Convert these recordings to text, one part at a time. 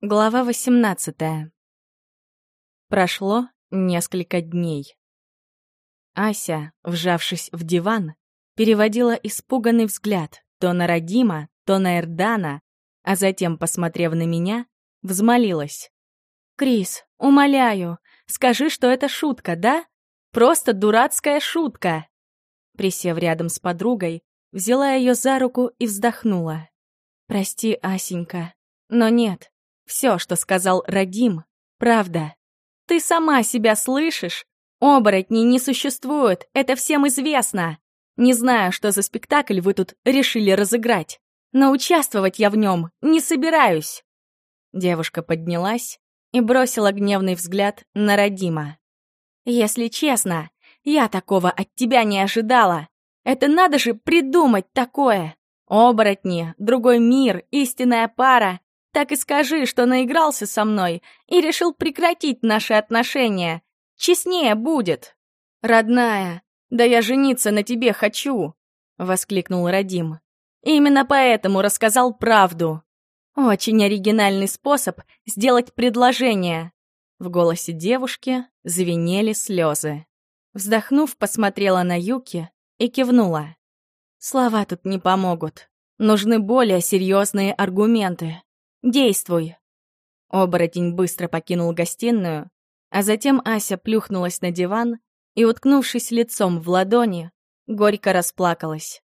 Глава 18. Прошло несколько дней. Ася, вжавшись в диван, переводила испуганный взгляд то на Радима, то на Эрдана, а затем, посмотрев на меня, взмолилась. «Крис, умоляю, скажи, что это шутка, да? Просто дурацкая шутка!» Присев рядом с подругой, взяла ее за руку и вздохнула. «Прости, Асенька, но нет, все, что сказал Радим, правда. Ты сама себя слышишь? Оборотней не существует, это всем известно. Не знаю, что за спектакль вы тут решили разыграть, но участвовать я в нем не собираюсь. Девушка поднялась и бросила гневный взгляд на Радима. «Если честно, я такого от тебя не ожидала. Это надо же придумать такое. Оборотни, другой мир, истинная пара. Так и скажи, что наигрался со мной и решил прекратить наши отношения. Честнее будет. Родная, да я жениться на тебе хочу, воскликнул Радим. Именно поэтому рассказал правду. Очень оригинальный способ сделать предложение. В голосе девушки звенели слезы. Вздохнув, посмотрела на Юки и кивнула. Слова тут не помогут. Нужны более серьезные аргументы. Действуй!» Оборотень быстро покинул гостиную, а затем Ася плюхнулась на диван и, уткнувшись лицом в ладони, горько расплакалась.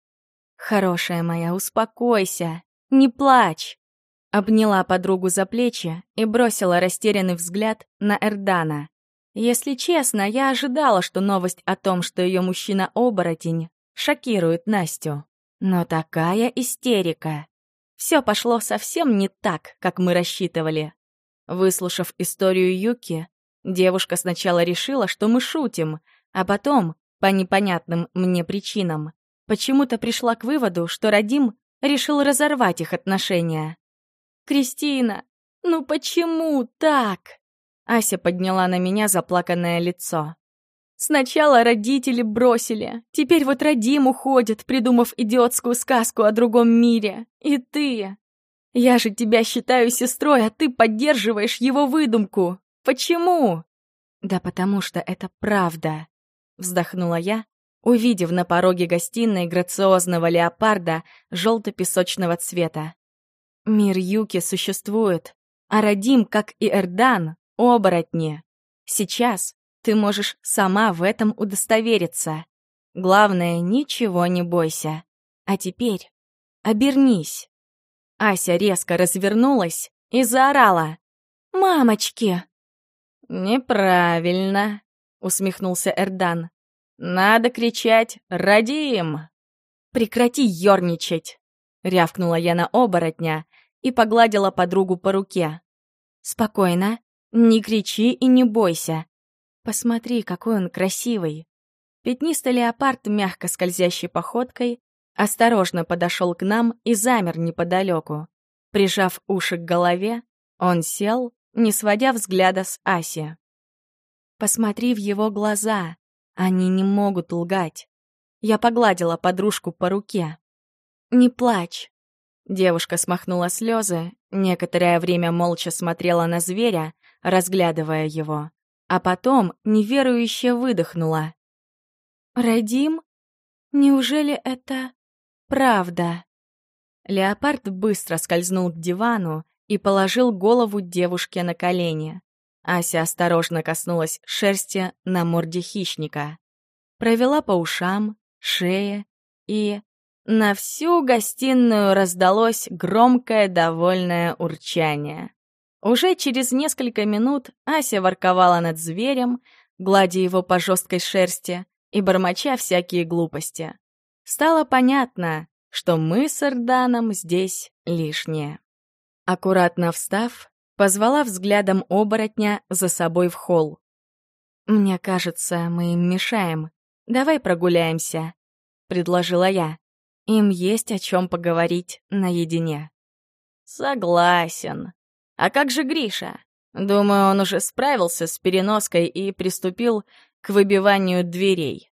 «Хорошая моя, успокойся, не плачь!» Обняла подругу за плечи и бросила растерянный взгляд на Эрдана. Если честно, я ожидала, что новость о том, что ее мужчина-оборотень, шокирует Настю. Но такая истерика. Все пошло совсем не так, как мы рассчитывали. Выслушав историю Юки, девушка сначала решила, что мы шутим, а потом, по непонятным мне причинам, почему-то пришла к выводу, что Радим решил разорвать их отношения. «Кристина, ну почему так?» Ася подняла на меня заплаканное лицо. Сначала родители бросили, теперь вот Радим уходит, придумав идиотскую сказку о другом мире. И ты... Я же тебя считаю сестрой, а ты поддерживаешь его выдумку. Почему? Да потому что это правда, вздохнула я, увидев на пороге гостиной грациозного леопарда желто-песочного цвета. Мир Юки существует, а Радим, как и Эрдан, оборотни. Сейчас ты можешь сама в этом удостовериться. Главное, ничего не бойся. А теперь обернись. Ася резко развернулась и заорала. «Мамочки!» «Неправильно», — усмехнулся Эрдан. «Надо кричать «Радим!»» «Прекрати ерничать!» — рявкнула я на оборотня и погладила подругу по руке. «Спокойно, не кричи и не бойся. Посмотри, какой он красивый. Пятнистый леопард, мягко скользящей походкой, осторожно подошел к нам и замер неподалеку. Прижав уши к голове, он сел, не сводя взгляда с Аси. Посмотри в его глаза, они не могут лгать. Я погладила подружку по руке. «Не плачь». Девушка смахнула слезы, некоторое время молча смотрела на зверя, разглядывая его а потом неверующе выдохнула. «Радим? Неужели это правда?» Леопард быстро скользнул к дивану и положил голову девушке на колени. Ася осторожно коснулась шерсти на морде хищника. Провела по ушам, шее и... На всю гостиную раздалось громкое довольное урчание. Уже через несколько минут Ася ворковала над зверем, гладя его по жесткой шерсти и бормоча всякие глупости. Стало понятно, что мы с Эрданом здесь лишние. Аккуратно встав, позвала взглядом оборотня за собой в холл. «Мне кажется, мы им мешаем. Давай прогуляемся», — предложила я. «Им есть о чем поговорить наедине». «Согласен», а как же Гриша? Думаю, он уже справился с переноской и приступил к выбиванию дверей.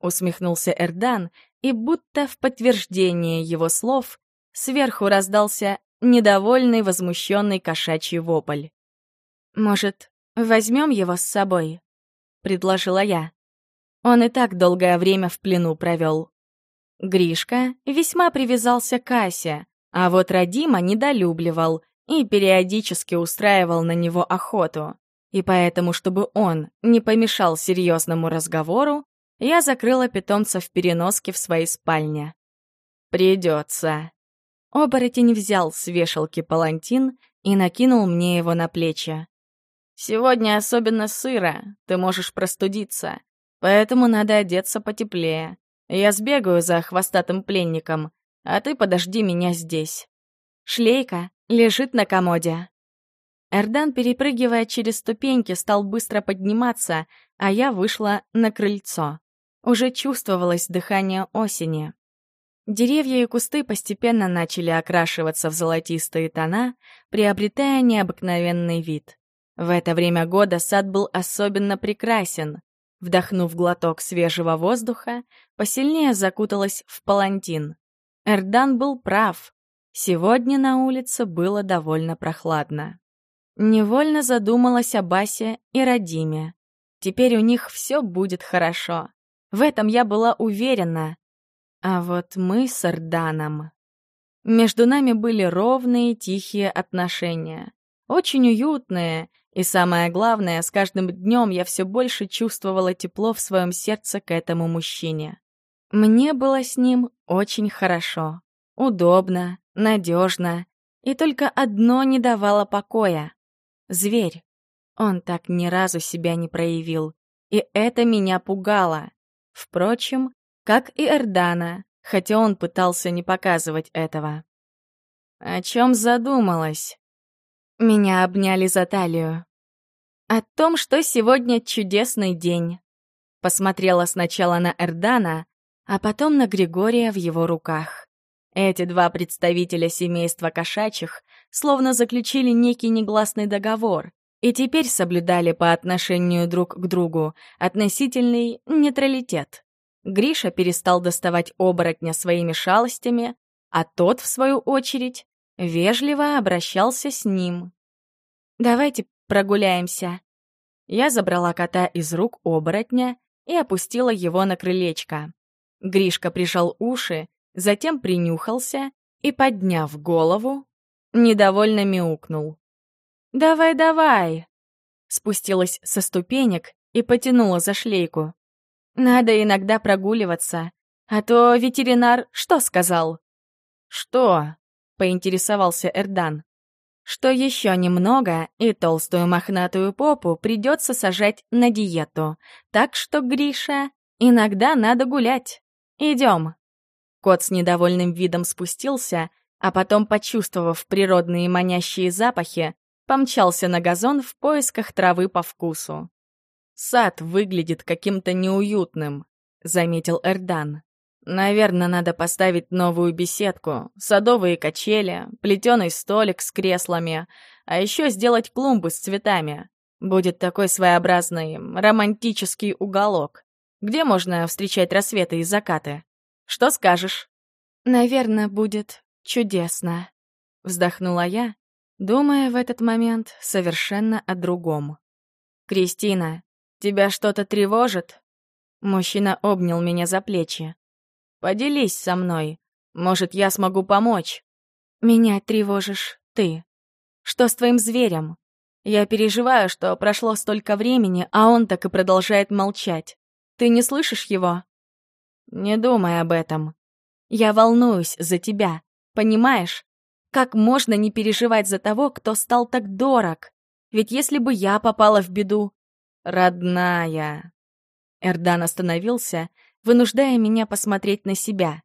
Усмехнулся Эрдан, и будто в подтверждение его слов сверху раздался недовольный, возмущенный кошачий вопль. «Может, возьмем его с собой?» — предложила я. Он и так долгое время в плену провел. Гришка весьма привязался к Асе, а вот Радима недолюбливал и периодически устраивал на него охоту. И поэтому, чтобы он не помешал серьезному разговору, я закрыла питомца в переноске в своей спальне. «Придется». Оборотень взял с вешалки палантин и накинул мне его на плечи. «Сегодня особенно сыро, ты можешь простудиться, поэтому надо одеться потеплее. Я сбегаю за хвостатым пленником, а ты подожди меня здесь». Шлейка лежит на комоде. Эрдан, перепрыгивая через ступеньки, стал быстро подниматься, а я вышла на крыльцо. Уже чувствовалось дыхание осени. Деревья и кусты постепенно начали окрашиваться в золотистые тона, приобретая необыкновенный вид. В это время года сад был особенно прекрасен. Вдохнув глоток свежего воздуха, посильнее закуталась в палантин. Эрдан был прав. Сегодня на улице было довольно прохладно. Невольно задумалась о Басе и Радиме. Теперь у них все будет хорошо. В этом я была уверена. А вот мы с Эрданом... Между нами были ровные, тихие отношения. Очень уютные, и самое главное, с каждым днем я все больше чувствовала тепло в своем сердце к этому мужчине. Мне было с ним очень хорошо, удобно, надежно, и только одно не давало покоя — зверь. Он так ни разу себя не проявил, и это меня пугало. Впрочем, как и Эрдана, хотя он пытался не показывать этого. О чем задумалась? Меня обняли за талию. О том, что сегодня чудесный день. Посмотрела сначала на Эрдана, а потом на Григория в его руках. Эти два представителя семейства кошачьих словно заключили некий негласный договор и теперь соблюдали по отношению друг к другу относительный нейтралитет. Гриша перестал доставать оборотня своими шалостями, а тот, в свою очередь, вежливо обращался с ним. «Давайте прогуляемся». Я забрала кота из рук оборотня и опустила его на крылечко. Гришка прижал уши, затем принюхался и, подняв голову, недовольно мяукнул. «Давай, давай!» Спустилась со ступенек и потянула за шлейку. «Надо иногда прогуливаться, а то ветеринар что сказал?» «Что?» — поинтересовался Эрдан. «Что еще немного, и толстую мохнатую попу придется сажать на диету, так что, Гриша, иногда надо гулять». «Идем». Кот с недовольным видом спустился, а потом, почувствовав природные манящие запахи, помчался на газон в поисках травы по вкусу. «Сад выглядит каким-то неуютным», — заметил Эрдан. «Наверное, надо поставить новую беседку, садовые качели, плетеный столик с креслами, а еще сделать клумбы с цветами. Будет такой своеобразный романтический уголок где можно встречать рассветы и закаты. Что скажешь?» «Наверное, будет чудесно», — вздохнула я, думая в этот момент совершенно о другом. «Кристина, тебя что-то тревожит?» Мужчина обнял меня за плечи. «Поделись со мной. Может, я смогу помочь?» «Меня тревожишь ты. Что с твоим зверем? Я переживаю, что прошло столько времени, а он так и продолжает молчать. Ты не слышишь его? Не думай об этом. Я волнуюсь за тебя, понимаешь? Как можно не переживать за того, кто стал так дорог? Ведь если бы я попала в беду... Родная... Эрдан остановился, вынуждая меня посмотреть на себя.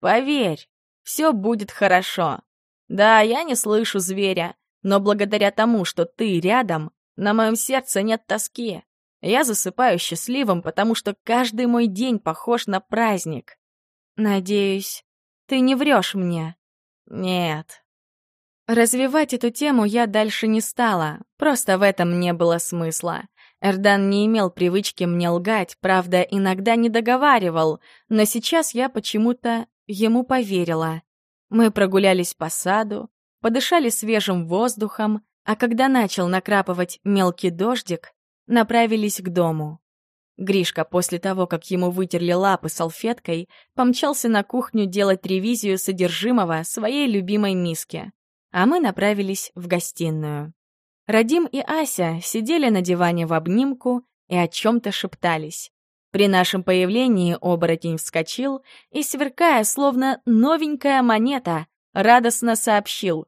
«Поверь, все будет хорошо. Да, я не слышу зверя, но благодаря тому, что ты рядом, на моем сердце нет тоски. Я засыпаю счастливым, потому что каждый мой день похож на праздник. Надеюсь, ты не врешь мне? Нет. Развивать эту тему я дальше не стала, просто в этом не было смысла. Эрдан не имел привычки мне лгать, правда, иногда не договаривал, но сейчас я почему-то ему поверила. Мы прогулялись по саду, подышали свежим воздухом, а когда начал накрапывать мелкий дождик, направились к дому. Гришка после того, как ему вытерли лапы салфеткой, помчался на кухню делать ревизию содержимого своей любимой миски, а мы направились в гостиную. Радим и Ася сидели на диване в обнимку и о чем-то шептались. При нашем появлении оборотень вскочил и, сверкая, словно новенькая монета, радостно сообщил.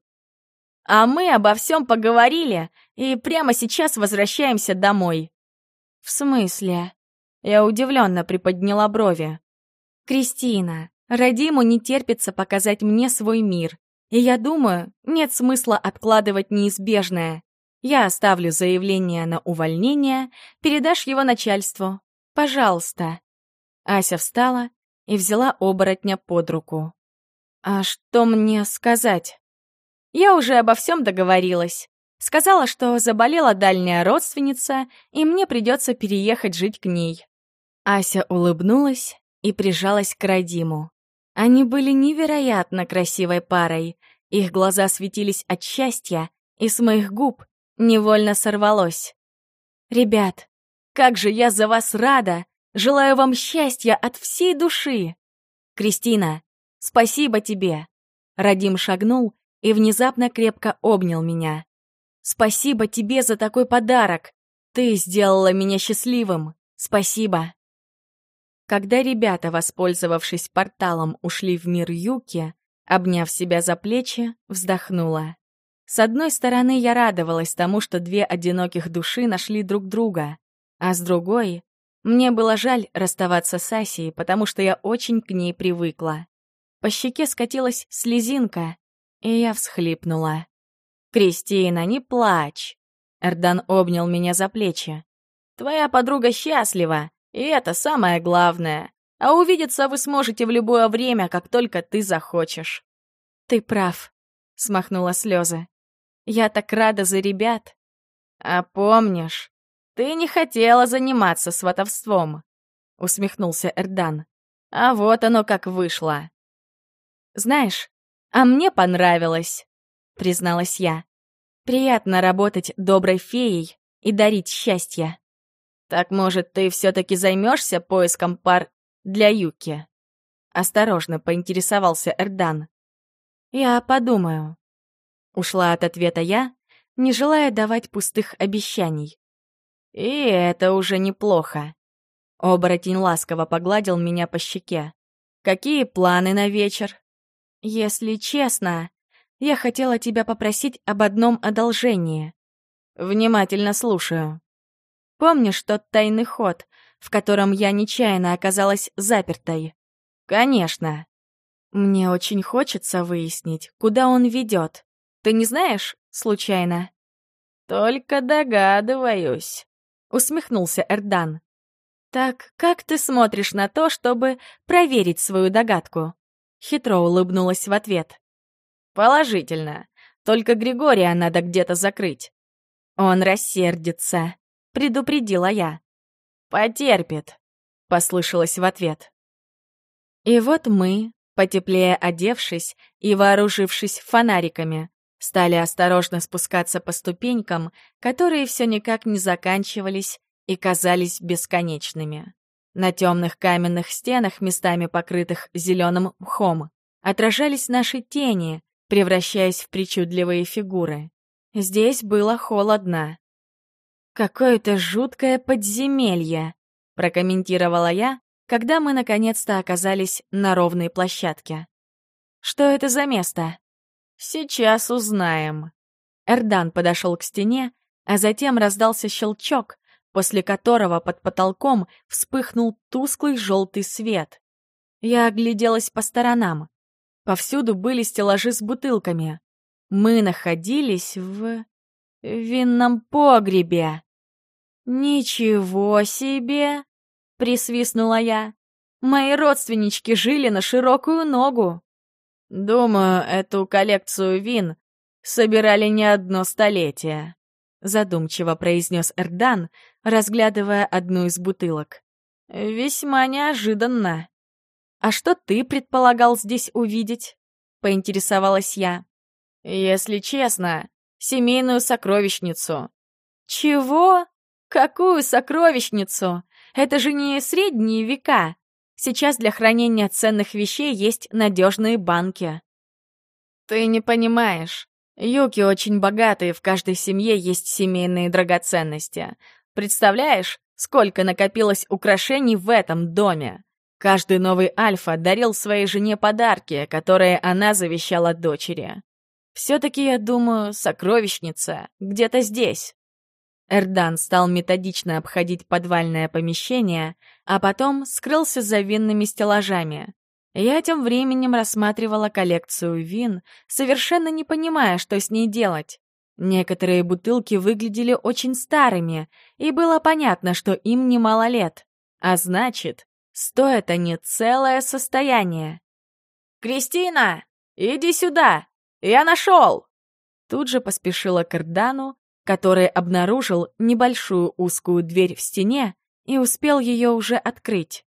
«А мы обо всем поговорили и прямо сейчас возвращаемся домой». «В смысле?» Я удивленно приподняла брови. «Кристина, Радиму не терпится показать мне свой мир, и я думаю, нет смысла откладывать неизбежное. Я оставлю заявление на увольнение, передашь его начальству. Пожалуйста». Ася встала и взяла оборотня под руку. «А что мне сказать?» «Я уже обо всем договорилась. Сказала, что заболела дальняя родственница, и мне придется переехать жить к ней». Ася улыбнулась и прижалась к Радиму. Они были невероятно красивой парой. Их глаза светились от счастья, и с моих губ невольно сорвалось. «Ребят, как же я за вас рада! Желаю вам счастья от всей души!» «Кристина, спасибо тебе!» Радим шагнул и внезапно крепко обнял меня. «Спасибо тебе за такой подарок! Ты сделала меня счастливым! Спасибо!» Когда ребята, воспользовавшись порталом, ушли в мир Юки, обняв себя за плечи, вздохнула. С одной стороны, я радовалась тому, что две одиноких души нашли друг друга, а с другой, мне было жаль расставаться с Асией, потому что я очень к ней привыкла. По щеке скатилась слезинка, и я всхлипнула. «Кристина, не плачь!» Эрдан обнял меня за плечи. «Твоя подруга счастлива, и это самое главное. А увидеться вы сможете в любое время, как только ты захочешь». «Ты прав», — смахнула слезы. «Я так рада за ребят». «А помнишь, ты не хотела заниматься сватовством», — усмехнулся Эрдан. «А вот оно как вышло». «Знаешь, а мне понравилось», — призналась я. «Приятно работать доброй феей и дарить счастье». «Так, может, ты все-таки займешься поиском пар для Юки?» Осторожно поинтересовался Эрдан. «Я подумаю». Ушла от ответа я, не желая давать пустых обещаний. «И это уже неплохо». Оборотень ласково погладил меня по щеке. «Какие планы на вечер?» «Если честно, я хотела тебя попросить об одном одолжении». «Внимательно слушаю». Помнишь тот тайный ход, в котором я нечаянно оказалась запертой? Конечно. Мне очень хочется выяснить, куда он ведет. Ты не знаешь, случайно? Только догадываюсь, усмехнулся Эрдан. Так как ты смотришь на то, чтобы проверить свою догадку? Хитро улыбнулась в ответ. Положительно. Только Григория надо где-то закрыть. Он рассердится предупредила я. «Потерпит», — послышалось в ответ. И вот мы, потеплее одевшись и вооружившись фонариками, стали осторожно спускаться по ступенькам, которые все никак не заканчивались и казались бесконечными. На темных каменных стенах, местами покрытых зеленым мхом, отражались наши тени, превращаясь в причудливые фигуры. Здесь было холодно. «Какое-то жуткое подземелье», — прокомментировала я, когда мы наконец-то оказались на ровной площадке. «Что это за место?» «Сейчас узнаем». Эрдан подошел к стене, а затем раздался щелчок, после которого под потолком вспыхнул тусклый желтый свет. Я огляделась по сторонам. Повсюду были стеллажи с бутылками. Мы находились в... винном погребе. «Ничего себе!» — присвистнула я. «Мои родственнички жили на широкую ногу». «Думаю, эту коллекцию вин собирали не одно столетие», — задумчиво произнес Эрдан, разглядывая одну из бутылок. «Весьма неожиданно». «А что ты предполагал здесь увидеть?» — поинтересовалась я. Если честно, семейную сокровищницу. Чего? Какую сокровищницу? Это же не средние века. Сейчас для хранения ценных вещей есть надежные банки. Ты не понимаешь. Юки очень богатые, в каждой семье есть семейные драгоценности. Представляешь, сколько накопилось украшений в этом доме? Каждый новый Альфа дарил своей жене подарки, которые она завещала дочери. Все-таки, я думаю, сокровищница где-то здесь. Эрдан стал методично обходить подвальное помещение, а потом скрылся за винными стеллажами. Я тем временем рассматривала коллекцию вин, совершенно не понимая, что с ней делать. Некоторые бутылки выглядели очень старыми, и было понятно, что им немало лет. А значит, стоят они целое состояние. «Кристина, иди сюда! Я нашел!» Тут же поспешила к Эрдану, который обнаружил небольшую узкую дверь в стене и успел ее уже открыть.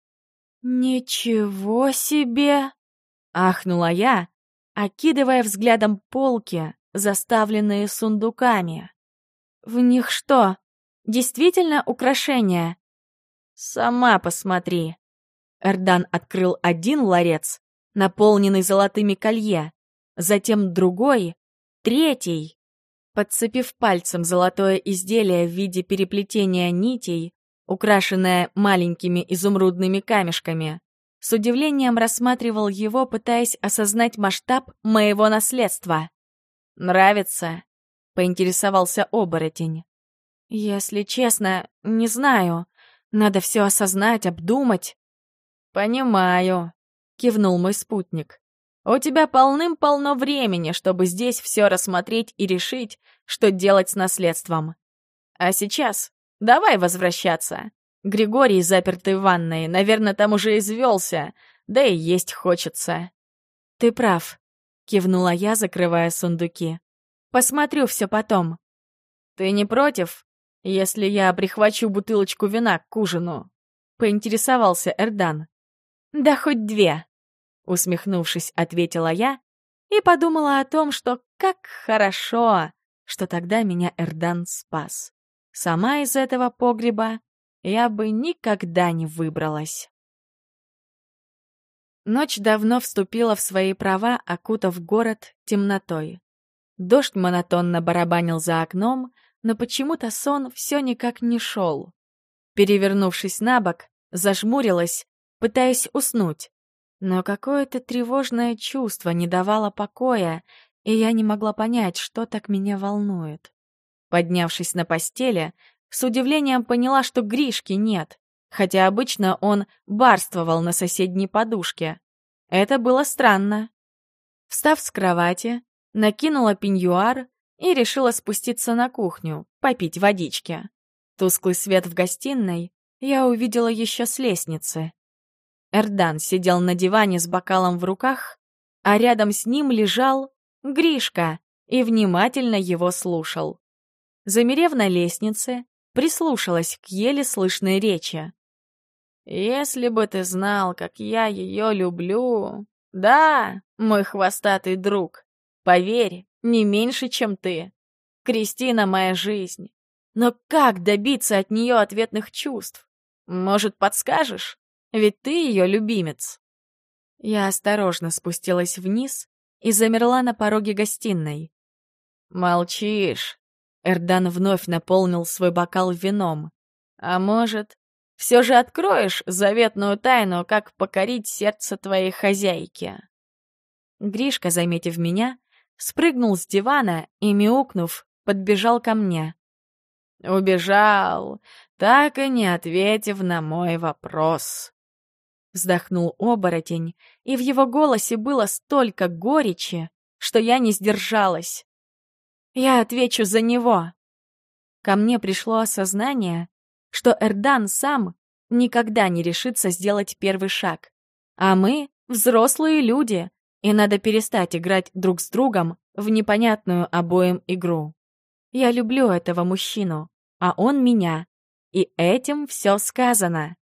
«Ничего себе!» — ахнула я, окидывая взглядом полки, заставленные сундуками. «В них что, действительно украшения?» «Сама посмотри». Эрдан открыл один ларец, наполненный золотыми колье, затем другой, третий. Подцепив пальцем золотое изделие в виде переплетения нитей, украшенное маленькими изумрудными камешками, с удивлением рассматривал его, пытаясь осознать масштаб моего наследства. «Нравится?» — поинтересовался оборотень. «Если честно, не знаю. Надо все осознать, обдумать». «Понимаю», — кивнул мой спутник. У тебя полным-полно времени, чтобы здесь все рассмотреть и решить, что делать с наследством. А сейчас давай возвращаться. Григорий, запертый в ванной, наверное, там уже извелся, да и есть хочется. Ты прав, кивнула я, закрывая сундуки. Посмотрю все потом. Ты не против, если я прихвачу бутылочку вина к ужину? Поинтересовался Эрдан. Да хоть две. Усмехнувшись, ответила я и подумала о том, что как хорошо, что тогда меня Эрдан спас. Сама из этого погреба я бы никогда не выбралась. Ночь давно вступила в свои права, окутав город темнотой. Дождь монотонно барабанил за окном, но почему-то сон все никак не шел. Перевернувшись на бок, зажмурилась, пытаясь уснуть. Но какое-то тревожное чувство не давало покоя, и я не могла понять, что так меня волнует. Поднявшись на постели, с удивлением поняла, что Гришки нет, хотя обычно он барствовал на соседней подушке. Это было странно. Встав с кровати, накинула пеньюар и решила спуститься на кухню, попить водички. Тусклый свет в гостиной я увидела еще с лестницы. Эрдан сидел на диване с бокалом в руках, а рядом с ним лежал Гришка и внимательно его слушал. Замерев на лестнице, прислушалась к еле слышной речи. «Если бы ты знал, как я ее люблю...» «Да, мой хвостатый друг, поверь, не меньше, чем ты. Кристина — моя жизнь. Но как добиться от нее ответных чувств? Может, подскажешь?» Ведь ты ее любимец. Я осторожно спустилась вниз и замерла на пороге гостиной. Молчишь. Эрдан вновь наполнил свой бокал вином. А может, все же откроешь заветную тайну, как покорить сердце твоей хозяйки? Гришка, заметив меня, спрыгнул с дивана и, мяукнув, подбежал ко мне. Убежал, так и не ответив на мой вопрос. Вздохнул оборотень, и в его голосе было столько горечи, что я не сдержалась. Я отвечу за него. Ко мне пришло осознание, что Эрдан сам никогда не решится сделать первый шаг. А мы — взрослые люди, и надо перестать играть друг с другом в непонятную обоим игру. Я люблю этого мужчину, а он меня. И этим все сказано.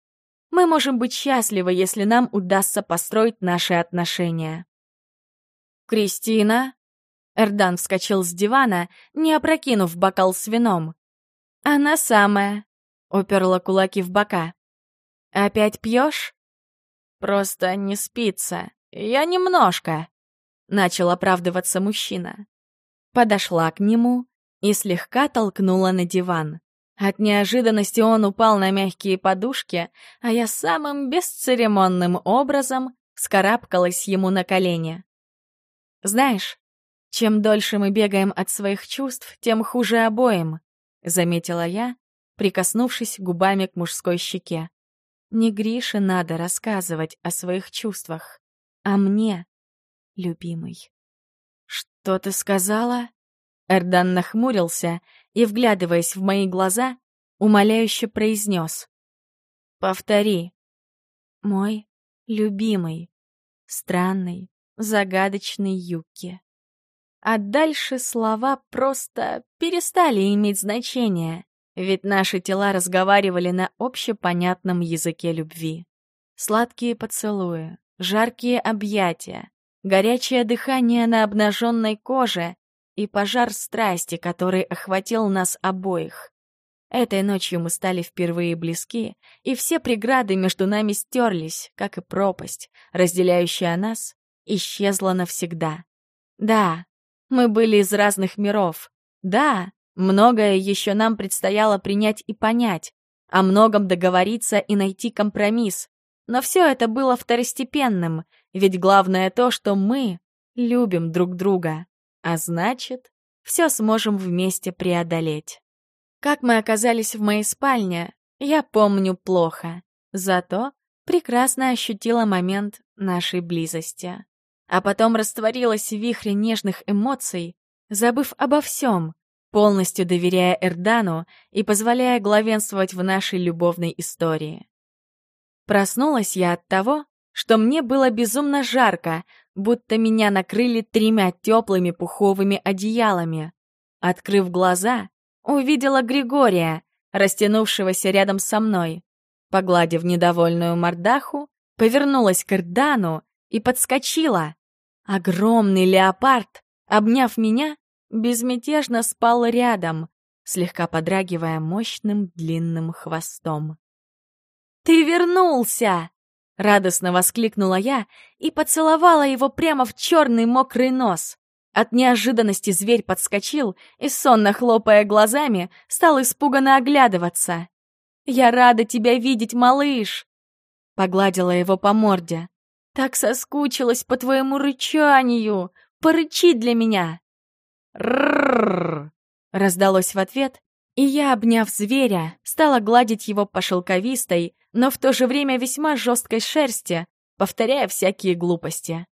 Мы можем быть счастливы, если нам удастся построить наши отношения. «Кристина?» Эрдан вскочил с дивана, не опрокинув бокал с вином. «Она самая», — уперла кулаки в бока. «Опять пьешь?» «Просто не спится. Я немножко», — начал оправдываться мужчина. Подошла к нему и слегка толкнула на диван. От неожиданности он упал на мягкие подушки, а я самым бесцеремонным образом скарабкалась ему на колени. «Знаешь, чем дольше мы бегаем от своих чувств, тем хуже обоим», — заметила я, прикоснувшись губами к мужской щеке. Не Грише надо рассказывать о своих чувствах, а мне, любимый. «Что ты сказала?» Эрдан нахмурился и, вглядываясь в мои глаза, умоляюще произнес. «Повтори. Мой любимый, странный, загадочный Юки». А дальше слова просто перестали иметь значение ведь наши тела разговаривали на общепонятном языке любви. Сладкие поцелуи, жаркие объятия, горячее дыхание на обнаженной коже и пожар страсти, который охватил нас обоих. Этой ночью мы стали впервые близки, и все преграды между нами стерлись, как и пропасть, разделяющая нас, исчезла навсегда. Да, мы были из разных миров. Да, Многое еще нам предстояло принять и понять, о многом договориться и найти компромисс. Но все это было второстепенным, ведь главное то, что мы любим друг друга, а значит, все сможем вместе преодолеть. Как мы оказались в моей спальне, я помню плохо, зато прекрасно ощутила момент нашей близости. А потом растворилась в вихре нежных эмоций, забыв обо всем, полностью доверяя Эрдану и позволяя главенствовать в нашей любовной истории. Проснулась я от того, что мне было безумно жарко, будто меня накрыли тремя теплыми пуховыми одеялами. Открыв глаза, увидела Григория, растянувшегося рядом со мной. Погладив недовольную мордаху, повернулась к Эрдану и подскочила. Огромный леопард, обняв меня, безмятежно спал рядом, слегка подрагивая мощным длинным хвостом. «Ты вернулся!» — радостно воскликнула я и поцеловала его прямо в черный мокрый нос. От неожиданности зверь подскочил и, сонно хлопая глазами, стал испуганно оглядываться. «Я рада тебя видеть, малыш!» Погладила его по морде. «Так соскучилась по твоему рычанию! Порычи для меня!» «Рррррр!» — раздалось в ответ, и я, обняв зверя, стала гладить его по шелковистой, но в то же время весьма жесткой шерсти, повторяя всякие глупости.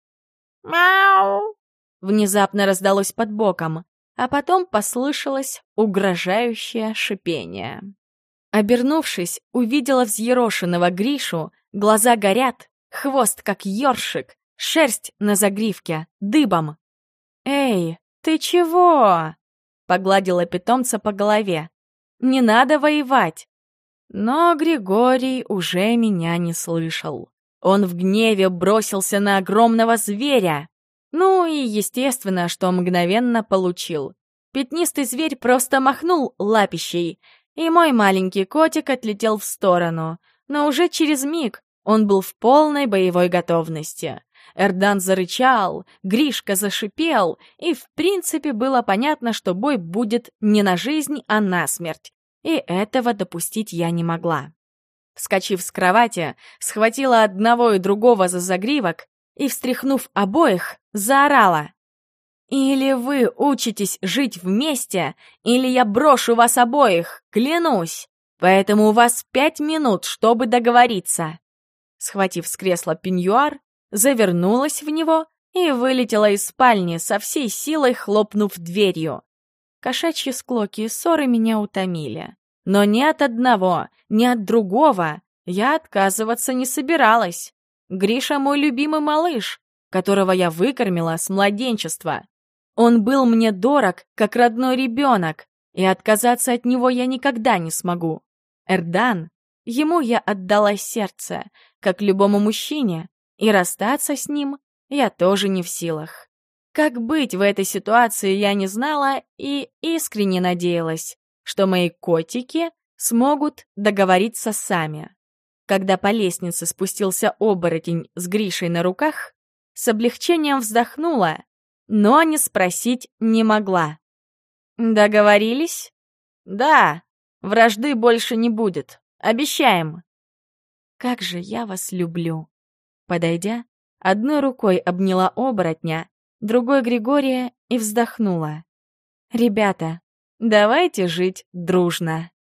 «Мяу!» — внезапно раздалось под боком, а потом послышалось угрожающее шипение. Обернувшись, увидела взъерошенного Гришу, глаза горят, хвост как ёршик, шерсть на загривке, дыбом. «Эй, «Ты чего?» — погладила питомца по голове. «Не надо воевать!» Но Григорий уже меня не слышал. Он в гневе бросился на огромного зверя. Ну и естественно, что мгновенно получил. Пятнистый зверь просто махнул лапищей, и мой маленький котик отлетел в сторону. Но уже через миг он был в полной боевой готовности. Эрдан зарычал, Гришка зашипел, и в принципе было понятно, что бой будет не на жизнь, а на смерть. И этого допустить я не могла. Вскочив с кровати, схватила одного и другого за загривок и, встряхнув обоих, заорала. «Или вы учитесь жить вместе, или я брошу вас обоих, клянусь! Поэтому у вас пять минут, чтобы договориться!» Схватив с кресла пеньюар, завернулась в него и вылетела из спальни со всей силой, хлопнув дверью. Кошачьи склоки и ссоры меня утомили. Но ни от одного, ни от другого я отказываться не собиралась. Гриша мой любимый малыш, которого я выкормила с младенчества. Он был мне дорог, как родной ребенок, и отказаться от него я никогда не смогу. Эрдан, ему я отдала сердце, как любому мужчине, и расстаться с ним я тоже не в силах. Как быть в этой ситуации я не знала и искренне надеялась, что мои котики смогут договориться сами. Когда по лестнице спустился оборотень с Гришей на руках, с облегчением вздохнула, но не спросить не могла. «Договорились?» «Да, вражды больше не будет. Обещаем». «Как же я вас люблю!» Подойдя, одной рукой обняла оборотня, другой Григория и вздохнула. «Ребята, давайте жить дружно!»